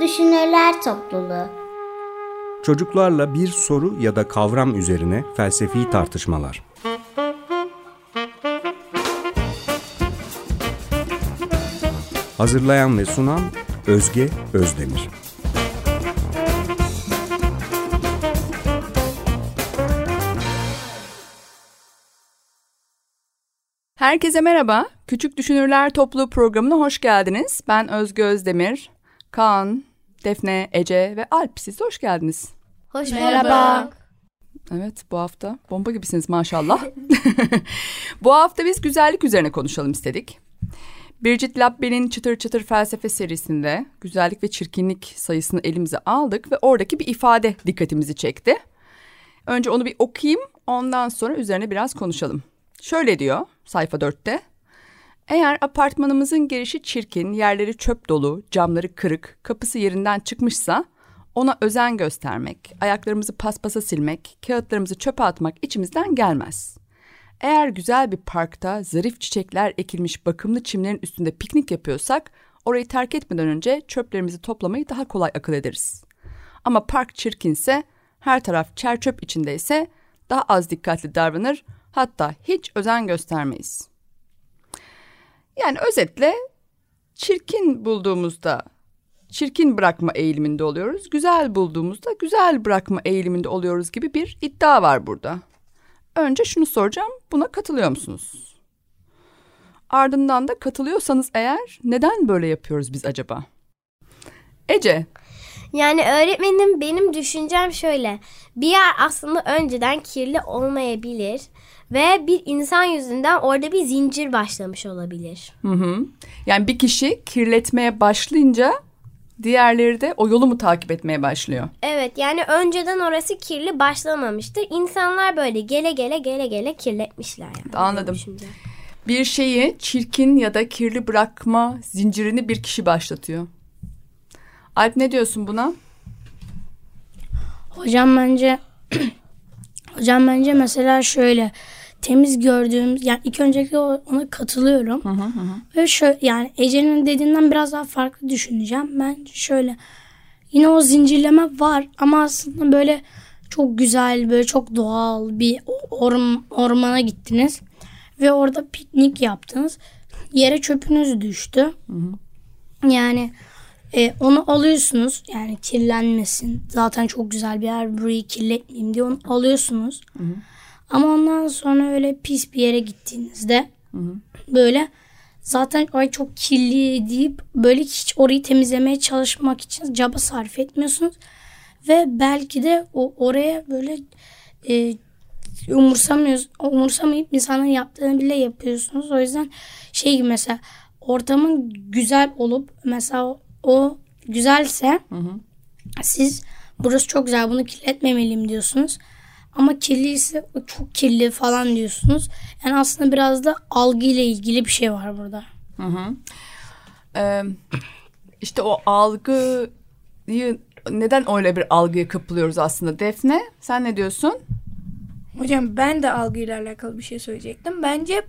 Düşünürler Topluluğu Çocuklarla bir soru ya da kavram üzerine felsefi tartışmalar. Hazırlayan ve sunan Özge Özdemir. Herkese merhaba. Küçük Düşünürler Topluluğu programına hoş geldiniz. Ben Özge Özdemir, Kaan, Defne, Ece ve Alp. Siz de hoş geldiniz. Hoş Merhaba. Evet bu hafta bomba gibisiniz maşallah. bu hafta biz güzellik üzerine konuşalım istedik. Birgit Labbe'nin Çıtır Çıtır Felsefe serisinde güzellik ve çirkinlik sayısını elimize aldık ve oradaki bir ifade dikkatimizi çekti. Önce onu bir okuyayım ondan sonra üzerine biraz konuşalım. Şöyle diyor sayfa dörtte. Eğer apartmanımızın girişi çirkin, yerleri çöp dolu, camları kırık, kapısı yerinden çıkmışsa ona özen göstermek, ayaklarımızı paspasa silmek, kağıtlarımızı çöpe atmak içimizden gelmez. Eğer güzel bir parkta zarif çiçekler ekilmiş bakımlı çimlerin üstünde piknik yapıyorsak orayı terk etmeden önce çöplerimizi toplamayı daha kolay akıl ederiz. Ama park çirkinse, her taraf çer çöp içindeyse daha az dikkatli davranır, hatta hiç özen göstermeyiz. Yani özetle çirkin bulduğumuzda çirkin bırakma eğiliminde oluyoruz. Güzel bulduğumuzda güzel bırakma eğiliminde oluyoruz gibi bir iddia var burada. Önce şunu soracağım. Buna katılıyor musunuz? Ardından da katılıyorsanız eğer neden böyle yapıyoruz biz acaba? Ece. Yani öğretmenim benim düşüncem şöyle. Bir yer aslında önceden kirli olmayabilir ve bir insan yüzünden orada bir zincir başlamış olabilir. Hı hı. Yani bir kişi kirletmeye başlayınca diğerleri de o yolu mu takip etmeye başlıyor? Evet yani önceden orası kirli başlamamıştır. İnsanlar böyle gele gele gele gele kirletmişler. Yani. Anladım. Bir şeyi çirkin ya da kirli bırakma zincirini bir kişi başlatıyor. Alp ne diyorsun buna? Hocam bence hocam bence mesela şöyle temiz gördüğümüz yani ilk öncelikle ona katılıyorum. Hı hı hı. Ve şöyle yani Ece'nin dediğinden biraz daha farklı düşüneceğim. Ben şöyle yine o zincirleme var ama aslında böyle çok güzel böyle çok doğal bir orm, ormana gittiniz ve orada piknik yaptınız. Yere çöpünüz düştü. Hı hı. Yani e, onu alıyorsunuz yani kirlenmesin. Zaten çok güzel bir yer burayı kirletmeyeyim diye onu alıyorsunuz. Hı hı. Ama ondan sonra öyle pis bir yere gittiğinizde hı hı. böyle zaten ay çok kirli deyip böyle hiç orayı temizlemeye çalışmak için caba sarf etmiyorsunuz. Ve belki de o oraya böyle e, umursamıyoruz, umursamayıp insanın yaptığını bile yapıyorsunuz. O yüzden şey gibi mesela ortamın güzel olup mesela o güzelse hı hı. siz burası çok güzel bunu kirletmemeliyim diyorsunuz. Ama kirliyse o çok kirli falan diyorsunuz. Yani aslında biraz da algı ile ilgili bir şey var burada. Hı hı. Ee, işte o algıyı neden öyle bir algıya kapılıyoruz aslında Defne? Sen ne diyorsun? Hocam ben de algıyla alakalı bir şey söyleyecektim. Bence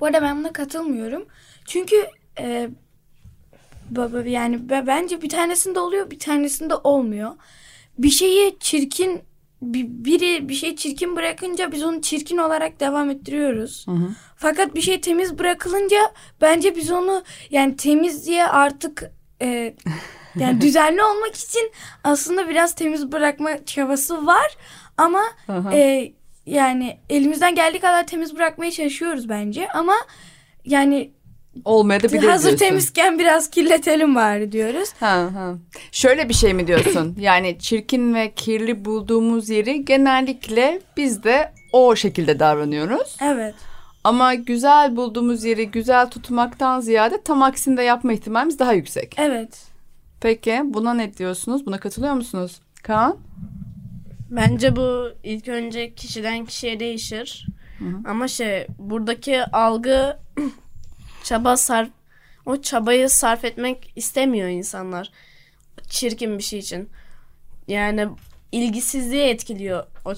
bu arada ben buna katılmıyorum. Çünkü e, baba yani bence bir tanesinde oluyor bir tanesinde olmuyor. Bir şeyi çirkin biri bir şey çirkin bırakınca biz onu çirkin olarak devam ettiriyoruz. Hı hı. Fakat bir şey temiz bırakılınca bence biz onu yani temiz diye artık e, yani düzenli olmak için aslında biraz temiz bırakma çabası var ama e, yani elimizden geldiği kadar temiz bırakmaya çalışıyoruz bence ama yani olmaya da bilir Hazır diyorsun. temizken biraz kirletelim bari diyoruz. Ha, ha. Şöyle bir şey mi diyorsun? yani çirkin ve kirli bulduğumuz yeri genellikle biz de o şekilde davranıyoruz. Evet. Ama güzel bulduğumuz yeri güzel tutmaktan ziyade tam aksini de yapma ihtimalimiz daha yüksek. Evet. Peki buna ne diyorsunuz? Buna katılıyor musunuz? Kaan? Bence bu ilk önce kişiden kişiye değişir. Hı hı. Ama şey buradaki algı çaba sarf o çabayı sarf etmek istemiyor insanlar. Çirkin bir şey için. Yani ilgisizliğe etkiliyor o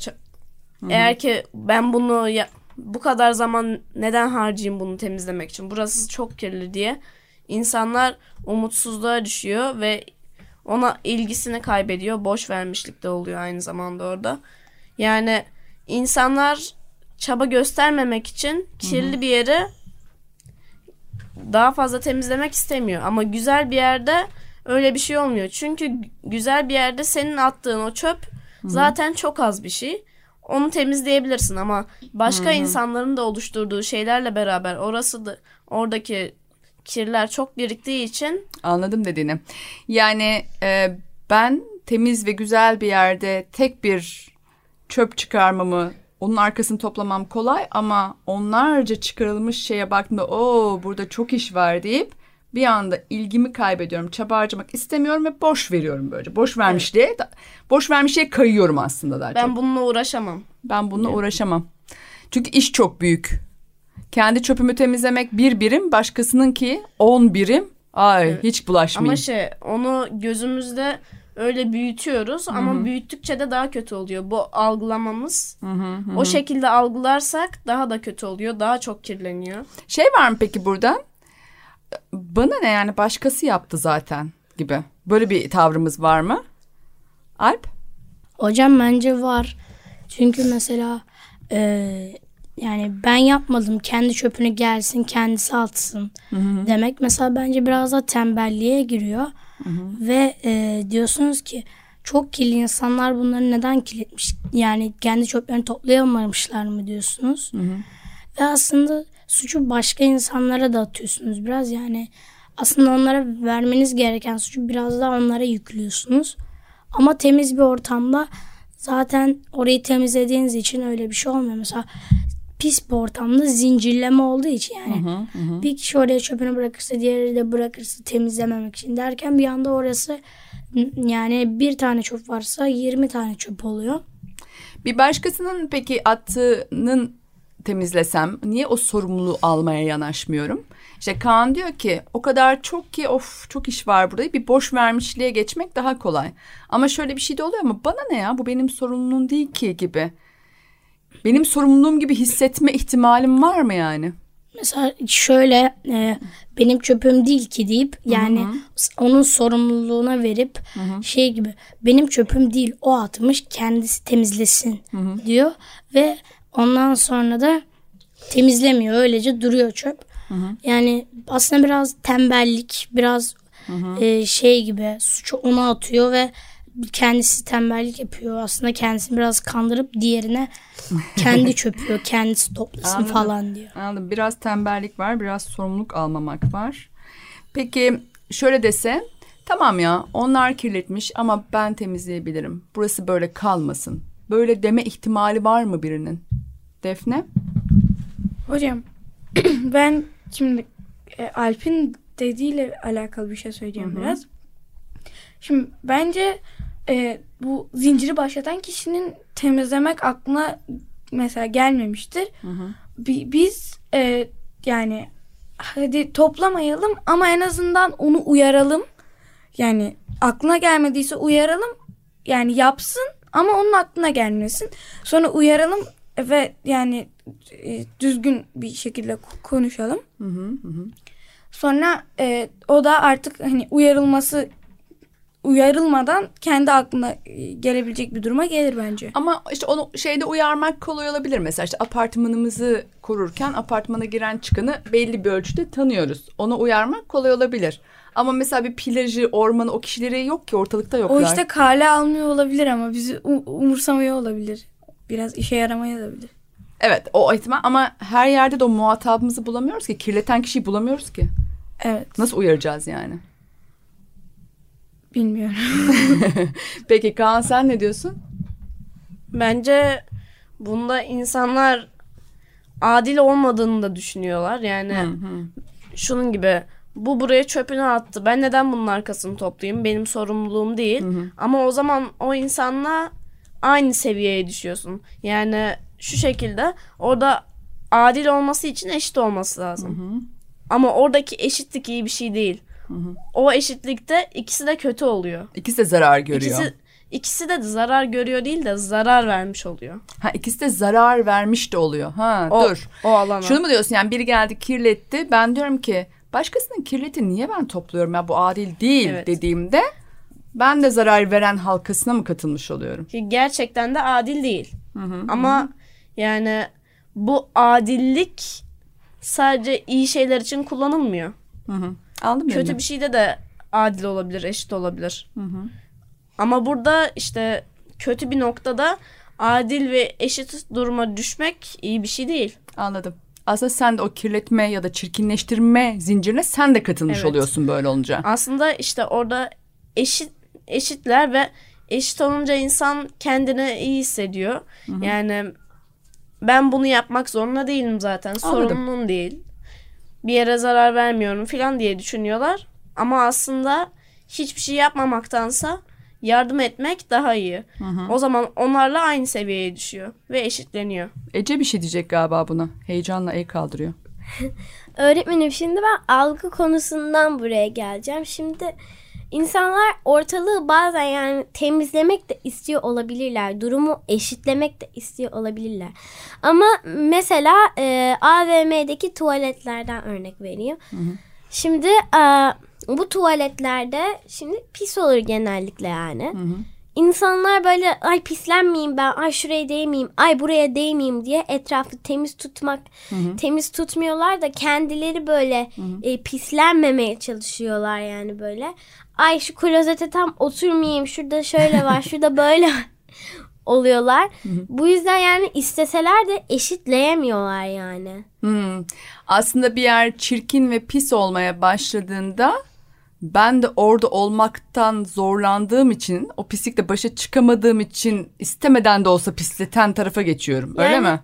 Eğer ki ben bunu ya, bu kadar zaman neden harcayayım bunu temizlemek için? Burası çok kirli diye insanlar umutsuzluğa düşüyor ve ona ilgisini kaybediyor. Boş vermişlik de oluyor aynı zamanda orada. Yani insanlar çaba göstermemek için kirli bir yeri daha fazla temizlemek istemiyor. Ama güzel bir yerde öyle bir şey olmuyor. Çünkü güzel bir yerde senin attığın o çöp zaten çok az bir şey. Onu temizleyebilirsin ama başka insanların da oluşturduğu şeylerle beraber orası da oradaki kirler çok biriktiği için Anladım dediğini. Yani e, ben temiz ve güzel bir yerde tek bir çöp çıkarmamı, onun arkasını toplamam kolay ama onlarca çıkarılmış şeye baktığımda o burada çok iş var deyip bir anda ilgimi kaybediyorum. Çaba harcamak istemiyorum ve boş veriyorum böylece. Boş vermişliğe, boş vermişliğe kayıyorum aslında daha ben çok. bununla uğraşamam. Ben bununla uğraşamam. Çünkü iş çok büyük. Kendi çöpümü temizlemek bir birim, başkasınınki on birim. Ay hiç bulaşmayayım. Ama şey onu gözümüzde öyle büyütüyoruz ama büyüttükçe de daha kötü oluyor. Bu algılamamız o şekilde algılarsak daha da kötü oluyor. Daha çok kirleniyor. Şey var mı peki burada? Bana ne yani başkası yaptı zaten gibi. Böyle bir tavrımız var mı? Alp? Hocam bence var. Çünkü mesela e, yani ben yapmadım kendi çöpünü gelsin kendisi atsın demek mesela bence biraz da tembelliğe giriyor. Ve e, diyorsunuz ki çok kirli insanlar bunları neden kirletmiş yani kendi çöplerini toplayamamışlar mı diyorsunuz. Ve aslında suçu başka insanlara da atıyorsunuz biraz yani aslında onlara vermeniz gereken suçu biraz daha onlara yüklüyorsunuz. Ama temiz bir ortamda zaten orayı temizlediğiniz için öyle bir şey olmuyor. Mesela pis bir ortamda zincirleme olduğu için yani bir kişi oraya çöpünü bırakırsa diğeri de bırakırsa temizlememek için derken bir anda orası yani bir tane çöp varsa 20 tane çöp oluyor. Bir başkasının peki attığının temizlesem niye o sorumluluğu almaya yanaşmıyorum? İşte Kaan diyor ki o kadar çok ki of çok iş var burada bir boş vermişliğe geçmek daha kolay. Ama şöyle bir şey de oluyor mu? Bana ne ya bu benim sorumluluğum değil ki gibi. Benim sorumluluğum gibi hissetme ihtimalim var mı yani? Mesela şöyle e, benim çöpüm değil ki deyip yani onun sorumluluğuna verip şey gibi benim çöpüm değil o atmış kendisi temizlesin diyor ve ondan sonra da temizlemiyor öylece duruyor çöp. Yani aslında biraz tembellik biraz e, şey gibi suçu ona atıyor ve kendisi tembellik yapıyor. Aslında kendisini biraz kandırıp diğerine kendi çöpüyor kendisi toplasın Anladım. falan diyor. Anladım. Biraz tembellik var, biraz sorumluluk almamak var. Peki şöyle dese, tamam ya onlar kirletmiş ama ben temizleyebilirim. Burası böyle kalmasın. Böyle deme ihtimali var mı birinin? Defne? Hocam ben şimdi e, Alp'in dediğiyle alakalı bir şey söyleyeceğim biraz. Şimdi bence e, bu zinciri başlatan kişinin temizlemek aklına mesela gelmemiştir. Bi- Biz e, yani hadi toplamayalım ama en azından onu uyaralım. Yani aklına gelmediyse uyaralım. Yani yapsın ama onun aklına gelmesin. Sonra uyaralım ve yani e, düzgün bir şekilde ko- konuşalım. Sonra e, o da artık hani uyarılması uyarılmadan kendi aklına e, gelebilecek bir duruma gelir bence. Ama işte onu şeyde uyarmak kolay olabilir. Mesela işte apartmanımızı korurken apartmana giren çıkanı belli bir ölçüde tanıyoruz. Onu uyarmak kolay olabilir. Ama mesela bir plajı, ormanı o kişileri yok ki ortalıkta yoklar. O işte kale almıyor olabilir ama bizi umursamıyor olabilir. Biraz işe yaramayabilir. Evet o ihtimal ama her yerde de o muhatabımızı bulamıyoruz ki. Kirleten kişiyi bulamıyoruz ki. Evet Nasıl uyaracağız yani? Bilmiyorum. Peki Kaan sen ne diyorsun? Bence bunda insanlar adil olmadığını da düşünüyorlar. Yani şunun gibi bu buraya çöpünü attı. Ben neden bunun arkasını toplayayım? Benim sorumluluğum değil. Ama o zaman o insanla aynı seviyeye düşüyorsun. Yani şu şekilde orada adil olması için eşit olması lazım. Ama oradaki eşitlik iyi bir şey değil. O eşitlikte ikisi de kötü oluyor. İkisi de zarar görüyor. İkisi, ikisi de zarar görüyor değil de zarar vermiş oluyor. Ha ikisi de zarar vermiş de oluyor. Ha O, dur. o alana. Şunu mu diyorsun yani biri geldi kirletti. Ben diyorum ki başkasının kirleti niye ben topluyorum ya bu adil değil Evet. dediğimde ben de zarar veren halkasına mı katılmış oluyorum? Ki gerçekten de adil değil. Ama yani bu adillik sadece iyi şeyler için kullanılmıyor. Hı hı. Anladın mı? Kötü bir şeyde de adil olabilir, eşit olabilir. Ama burada işte kötü bir noktada adil ve eşit duruma düşmek iyi bir şey değil. Anladım. Aslında sen de o kirletme ya da çirkinleştirme zincirine sen de katılmış Evet. oluyorsun böyle olunca. Aslında işte orada eşit eşitler ve eşit olunca insan kendini iyi hissediyor. Yani ben bunu yapmak zorunda değilim zaten. Anladım. Sorumluluğum değil. Bir yere zarar vermiyorum falan diye düşünüyorlar. Ama aslında hiçbir şey yapmamaktansa yardım etmek daha iyi. O zaman onlarla aynı seviyeye düşüyor ve eşitleniyor. Ece bir şey diyecek galiba buna. Heyecanla el kaldırıyor. Öğretmenim şimdi ben algı konusundan buraya geleceğim. Şimdi insanlar ortalığı bazen yani temizlemek de istiyor olabilirler. Durumu eşitlemek de istiyor olabilirler. Ama mesela e, AVM'deki tuvaletlerden örnek vereyim. Şimdi e, bu tuvaletlerde şimdi pis olur genellikle yani. İnsanlar böyle ay pislenmeyeyim ben, ay şuraya değmeyeyim, ay buraya değmeyeyim diye etrafı temiz tutmak, temiz tutmuyorlar da kendileri böyle e, pislenmemeye çalışıyorlar yani böyle. Ay şu klozete tam oturmayayım, şurada şöyle var, şurada böyle oluyorlar. Bu yüzden yani isteseler de eşitleyemiyorlar yani. Hmm. Aslında bir yer çirkin ve pis olmaya başladığında ben de orada olmaktan zorlandığım için o pislikle başa çıkamadığım için istemeden de olsa pisleten tarafa geçiyorum. Öyle Yani- mi?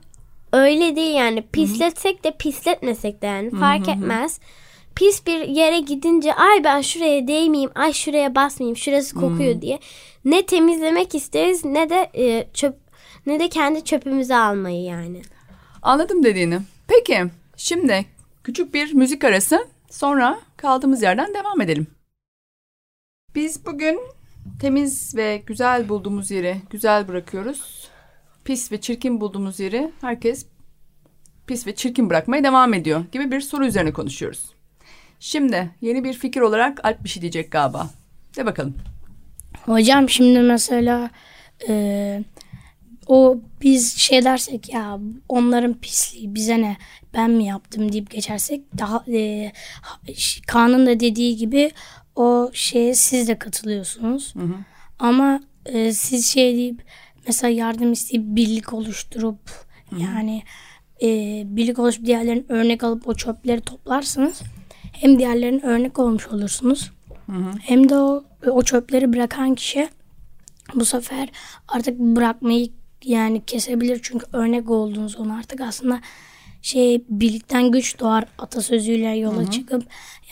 Öyle değil yani. Pisletsek de pisletmesek de yani fark etmez. Pis bir yere gidince ay ben şuraya değmeyeyim, ay şuraya basmayayım, şurası kokuyor diye ne temizlemek isteriz ne de e, çöp ne de kendi çöpümüzü almayı yani. Anladım dediğini. Peki şimdi küçük bir müzik arası sonra kaldığımız yerden devam edelim. Biz bugün temiz ve güzel bulduğumuz yeri güzel bırakıyoruz. Pis ve çirkin bulduğumuz yeri herkes pis ve çirkin bırakmaya devam ediyor gibi bir soru üzerine konuşuyoruz. Şimdi yeni bir fikir olarak Alp bir şey diyecek galiba. De bakalım. Hocam şimdi mesela e, o biz şey dersek ya onların pisliği bize ne ben mi yaptım deyip geçersek daha e, Kaan'ın da dediği gibi o şeye siz de katılıyorsunuz. Ama e, siz şey deyip mesela yardım isteyip birlik oluşturup yani e, birlik oluşup diğerlerinin örnek alıp o çöpleri toplarsınız. Hem diğerlerinin örnek olmuş olursunuz. Hem de o, o çöpleri bırakan kişi bu sefer artık bırakmayı yani kesebilir. Çünkü örnek olduğunuz onu artık. Aslında şey birlikten güç doğar atasözüyle yola çıkıp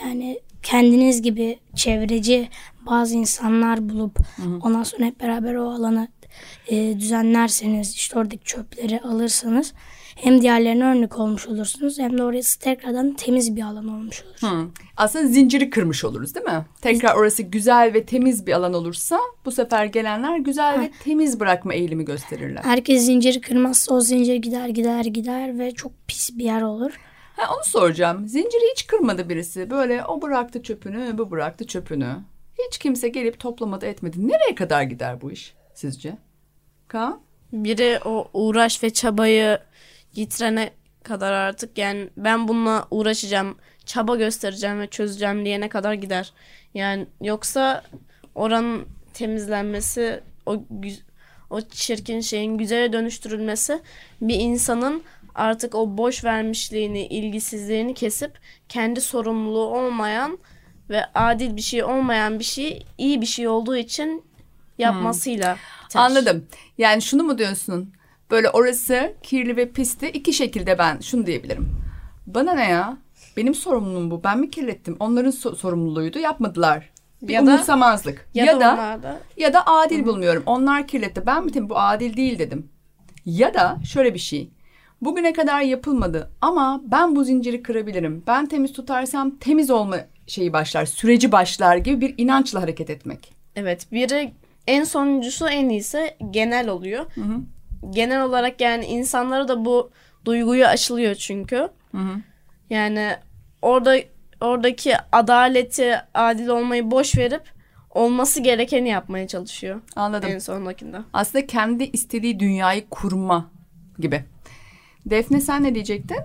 yani kendiniz gibi çevreci bazı insanlar bulup ondan sonra hep beraber o alanı e, düzenlerseniz işte oradaki çöpleri alırsanız hem diğerlerine örnek olmuş olursunuz hem de orası tekrardan temiz bir alan olmuş olur. Hı. Aslında zinciri kırmış oluruz değil mi? Tekrar orası güzel ve temiz bir alan olursa bu sefer gelenler güzel ve temiz bırakma eğilimi gösterirler. Herkes zinciri kırmazsa o zincir gider gider gider ve çok pis bir yer olur. Ha, onu soracağım. Zinciri hiç kırmadı birisi. Böyle o bıraktı çöpünü, bu bıraktı çöpünü. Hiç kimse gelip toplamadı etmedi. Nereye kadar gider bu iş sizce? Kaan? Biri o uğraş ve çabayı yitirene kadar artık yani ben bununla uğraşacağım, çaba göstereceğim ve çözeceğim diyene kadar gider. Yani yoksa oranın temizlenmesi, o o çirkin şeyin güzele dönüştürülmesi bir insanın artık o boş vermişliğini, ilgisizliğini kesip kendi sorumluluğu olmayan ve adil bir şey olmayan bir şey iyi bir şey olduğu için yapmasıyla biter. Anladım. Yani şunu mu diyorsun? Böyle orası kirli ve pisti iki şekilde ben şunu diyebilirim. Bana ne ya? Benim sorumluluğum bu. Ben mi kirlettim? Onların so- sorumluluğuydu. Yapmadılar. Bir Ya da- umursamazlık. Ya, ya da, da onlar da Ya da adil bulmuyorum. Onlar kirletti. Ben mi bu adil değil dedim. Ya da şöyle bir şey. Bugüne kadar yapılmadı ama ben bu zinciri kırabilirim. Ben temiz tutarsam temiz olma şeyi başlar, süreci başlar gibi bir inançla hareket etmek. Evet biri en sonuncusu en iyisi genel oluyor. Genel olarak yani insanlara da bu duyguyu aşılıyor çünkü. Yani orada oradaki adaleti, adil olmayı boş verip olması gerekeni yapmaya çalışıyor. Anladım. En sondakinde. Aslında kendi istediği dünyayı kurma gibi. Defne sen ne diyecektin?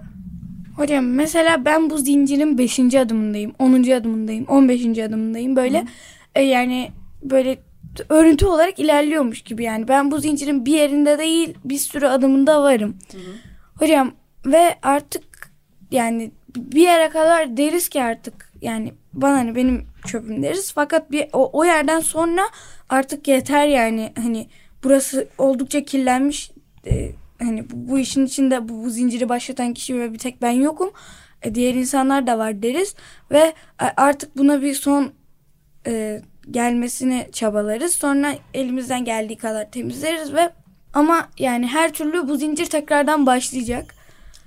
Hocam mesela ben bu zincirin 5. adımındayım, 10. adımındayım, 15. adımındayım. Böyle e, yani böyle örüntü olarak ilerliyormuş gibi yani. Ben bu zincirin bir yerinde değil bir sürü adımında varım. Hocam ve artık yani bir yere kadar deriz ki artık yani bana hani benim çöpüm deriz. Fakat bir o, o yerden sonra artık yeter yani hani burası oldukça kirlenmiş. E, hani bu, bu işin içinde bu, bu zinciri başlatan kişi ve bir tek ben yokum. E, diğer insanlar da var deriz ve a- artık buna bir son e, gelmesini çabalarız. Sonra elimizden geldiği kadar temizleriz ve ama yani her türlü bu zincir tekrardan başlayacak.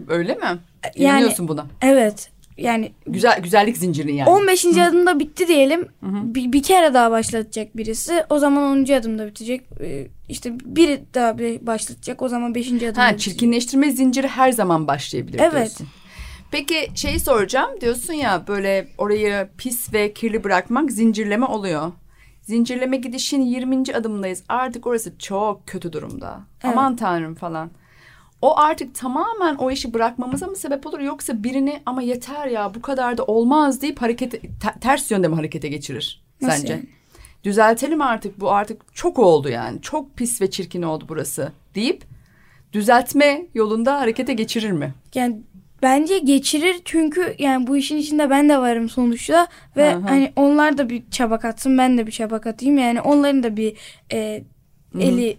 Öyle mi? Yani- İnanıyorsun buna. Evet. Yani Güzel güzellik zincirin yani. 15. adımda bitti diyelim. Bir, bir kere daha başlatacak birisi. O zaman 10. adımda bitecek. Ee, İşte biri daha bir başlatacak. O zaman 5. adımda Ha, bitecek. çirkinleştirme zinciri her zaman başlayabilir Evet. diyorsun. Peki şeyi soracağım. Diyorsun ya böyle orayı pis ve kirli bırakmak zincirleme oluyor. Zincirleme gidişin 20. adımındayız. Artık orası çok kötü durumda. Aman tanrım falan. O artık tamamen o işi bırakmamıza mı sebep olur yoksa birini ama yeter ya bu kadar da olmaz deyip hareket te- ters yönde mi harekete geçirir Nasıl sence? yani? Düzeltelim artık bu artık çok oldu yani. Çok pis ve çirkin oldu burası deyip düzeltme yolunda harekete geçirir mi? Yani bence geçirir çünkü yani bu işin içinde ben de varım sonuçta ve Hı hı. hani onlar da bir çaba katsın ben de bir çaba katayım yani onların da bir e, eli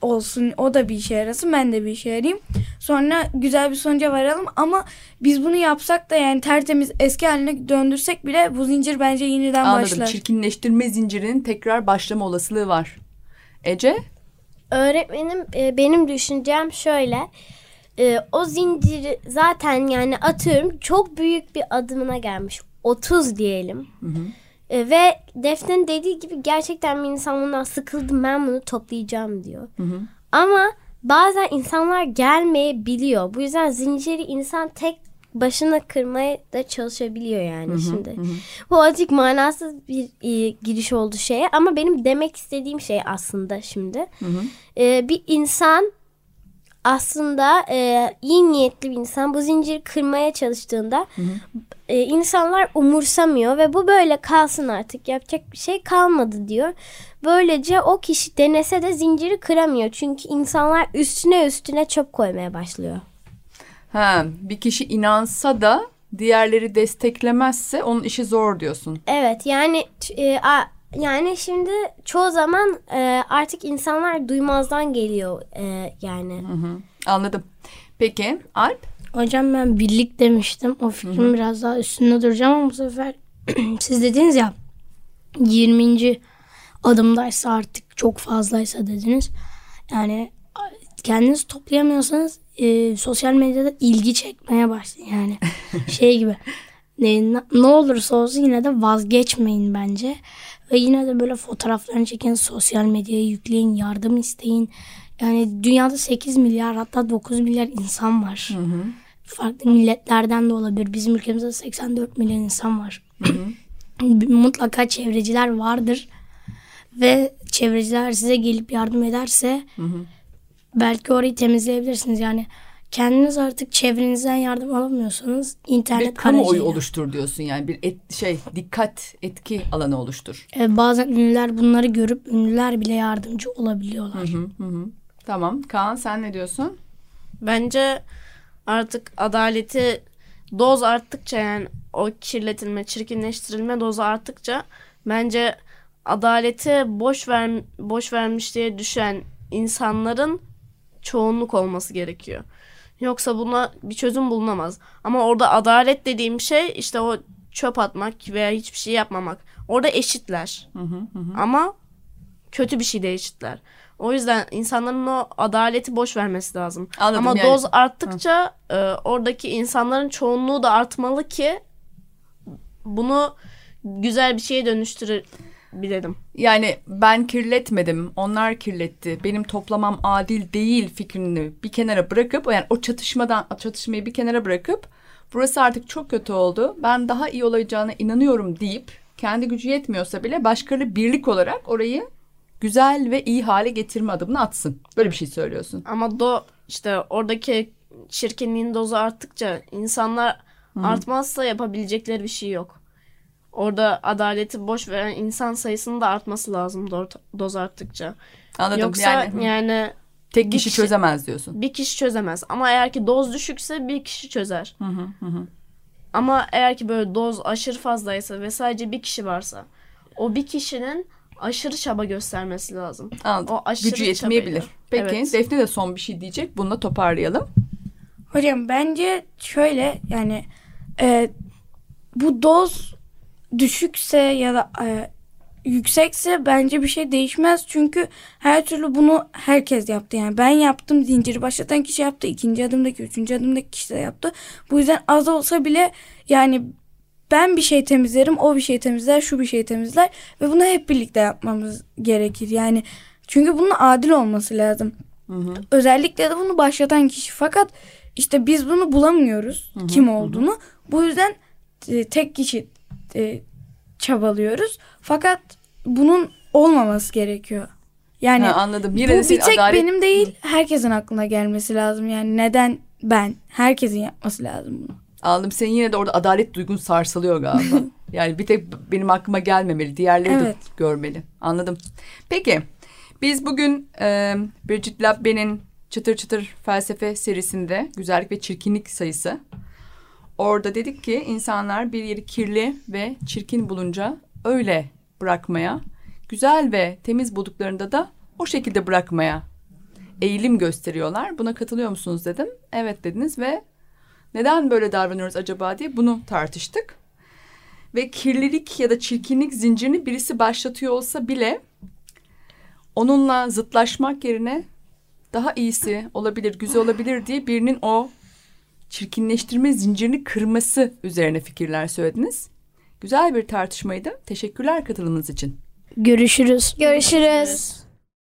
olsun o da bir işe yarasın ben de bir işe yarayayım sonra güzel bir sonuca varalım ama biz bunu yapsak da yani tertemiz eski haline döndürsek bile bu zincir bence yeniden Anladım. başlar. Çirkinleştirme zincirinin tekrar başlama olasılığı var. Ece? Öğretmenim e, benim düşüncem şöyle. E, o zinciri zaten yani atıyorum çok büyük bir adımına gelmiş. 30 diyelim. E, ve Defne'nin dediği gibi gerçekten bir insan bundan sıkıldım ben bunu toplayacağım diyor. Ama bazen insanlar gelmeyebiliyor. Bu yüzden zinciri insan tek başına kırmaya da çalışabiliyor yani şimdi. Bu azıcık manasız bir e, giriş oldu şeye ama benim demek istediğim şey aslında şimdi. E, bir insan aslında e, iyi niyetli bir insan bu zinciri kırmaya çalıştığında e, insanlar umursamıyor ve bu böyle kalsın artık yapacak bir şey kalmadı diyor. Böylece o kişi denese de zinciri kıramıyor çünkü insanlar üstüne üstüne çöp koymaya başlıyor. Ha, bir kişi inansa da diğerleri desteklemezse onun işi zor diyorsun. Evet yani e, a- yani şimdi çoğu zaman e, artık insanlar duymazdan geliyor e, yani. Anladım. Peki Alp? Hocam ben birlik demiştim. O fikrin biraz daha üstünde duracağım ama bu sefer siz dediniz ya 20. adımdaysa artık çok fazlaysa dediniz. Yani kendiniz toplayamıyorsanız e, sosyal medyada ilgi çekmeye başlayın. Yani şey gibi ne, ne olursa olsun yine de vazgeçmeyin bence. Ve yine de böyle fotoğraflarını çekin, sosyal medyaya yükleyin, yardım isteyin. Yani dünyada 8 milyar hatta 9 milyar insan var. Farklı milletlerden de olabilir. Bizim ülkemizde 84 milyon insan var. Mutlaka çevreciler vardır. Ve çevreciler size gelip yardım ederse belki orayı temizleyebilirsiniz. Yani kendiniz artık çevrenizden yardım alamıyorsanız internet Bir kamuoyu aracıyla. oluştur diyorsun yani bir et, şey dikkat etki alanı oluştur. E, bazen ünlüler bunları görüp ünlüler bile yardımcı olabiliyorlar. Tamam Kaan sen ne diyorsun? Bence artık adaleti doz arttıkça yani o kirletilme, çirkinleştirilme dozu arttıkça bence adaleti boş ver boş vermiş diye düşen insanların çoğunluk olması gerekiyor. Yoksa buna bir çözüm bulunamaz. Ama orada adalet dediğim şey işte o çöp atmak veya hiçbir şey yapmamak. Orada eşitler. Ama kötü bir şey de eşitler. O yüzden insanların o adaleti boş vermesi lazım. Anladım, Ama yani- doz arttıkça e, oradaki insanların çoğunluğu da artmalı ki bunu güzel bir şeye dönüştürebilirim. Yani ben kirletmedim, onlar kirletti. Benim toplamam adil değil fikrini bir kenara bırakıp yani o çatışmadan çatışmayı bir kenara bırakıp burası artık çok kötü oldu. Ben daha iyi olacağına inanıyorum deyip kendi gücü yetmiyorsa bile başkaları birlik olarak orayı güzel ve iyi hale getirme adımını atsın. Böyle bir şey söylüyorsun. Ama do işte oradaki çirkinliğin dozu arttıkça insanlar artmazsa yapabilecekleri bir şey yok. Orada adaleti boş veren insan sayısının da artması lazım do- doz arttıkça. Anladım Yoksa yani, yani, tek kişi kişi- çözemez diyorsun. bir kişi çözemez. Ama eğer ki doz düşükse bir kişi çözer. Ama eğer ki böyle doz aşırı fazlaysa ve sadece bir kişi varsa o bir kişinin aşırı çaba göstermesi lazım. Anladım. O aşırı Gücü yetmeyebilir. çabayla. Peki Evet. Defne de son bir şey diyecek. Bununla toparlayalım. Hocam bence şöyle yani e, bu doz düşükse ya da e, yüksekse bence bir şey değişmez. Çünkü her türlü bunu herkes yaptı. Yani ben yaptım zinciri başlatan kişi yaptı. ikinci adımdaki, üçüncü adımdaki kişi de yaptı. Bu yüzden az olsa bile yani ben bir şey temizlerim, o bir şey temizler, şu bir şey temizler ve bunu hep birlikte yapmamız gerekir. Yani çünkü bunun adil olması lazım. Özellikle de bunu başlatan kişi. Fakat işte biz bunu bulamıyoruz kim olduğunu. Bu yüzden e, tek kişi e, çabalıyoruz. Fakat bunun olmaması gerekiyor. Yani Ha, anladım. bu Yine de bir tek adalet... benim değil herkesin aklına gelmesi lazım. Yani neden ben? Herkesin yapması lazım bunu. Anladım. Senin yine de orada adalet duygun sarsılıyor galiba. yani bir tek benim aklıma gelmemeli. Diğerleri Evet. de görmeli. Anladım. Peki. Biz bugün e, Bridget Labbe'nin Çıtır Çıtır Felsefe serisinde güzellik ve çirkinlik sayısı. Orada dedik ki insanlar bir yeri kirli ve çirkin bulunca öyle bırakmaya, güzel ve temiz bulduklarında da o şekilde bırakmaya eğilim gösteriyorlar. Buna katılıyor musunuz dedim. Evet dediniz ve neden böyle davranıyoruz acaba diye bunu tartıştık. Ve kirlilik ya da çirkinlik zincirini birisi başlatıyor olsa bile onunla zıtlaşmak yerine daha iyisi olabilir, güzel olabilir diye birinin o çirkinleştirme zincirini kırması üzerine fikirler söylediniz. Güzel bir tartışmaydı. Teşekkürler katılımınız için. Görüşürüz. Görüşürüz.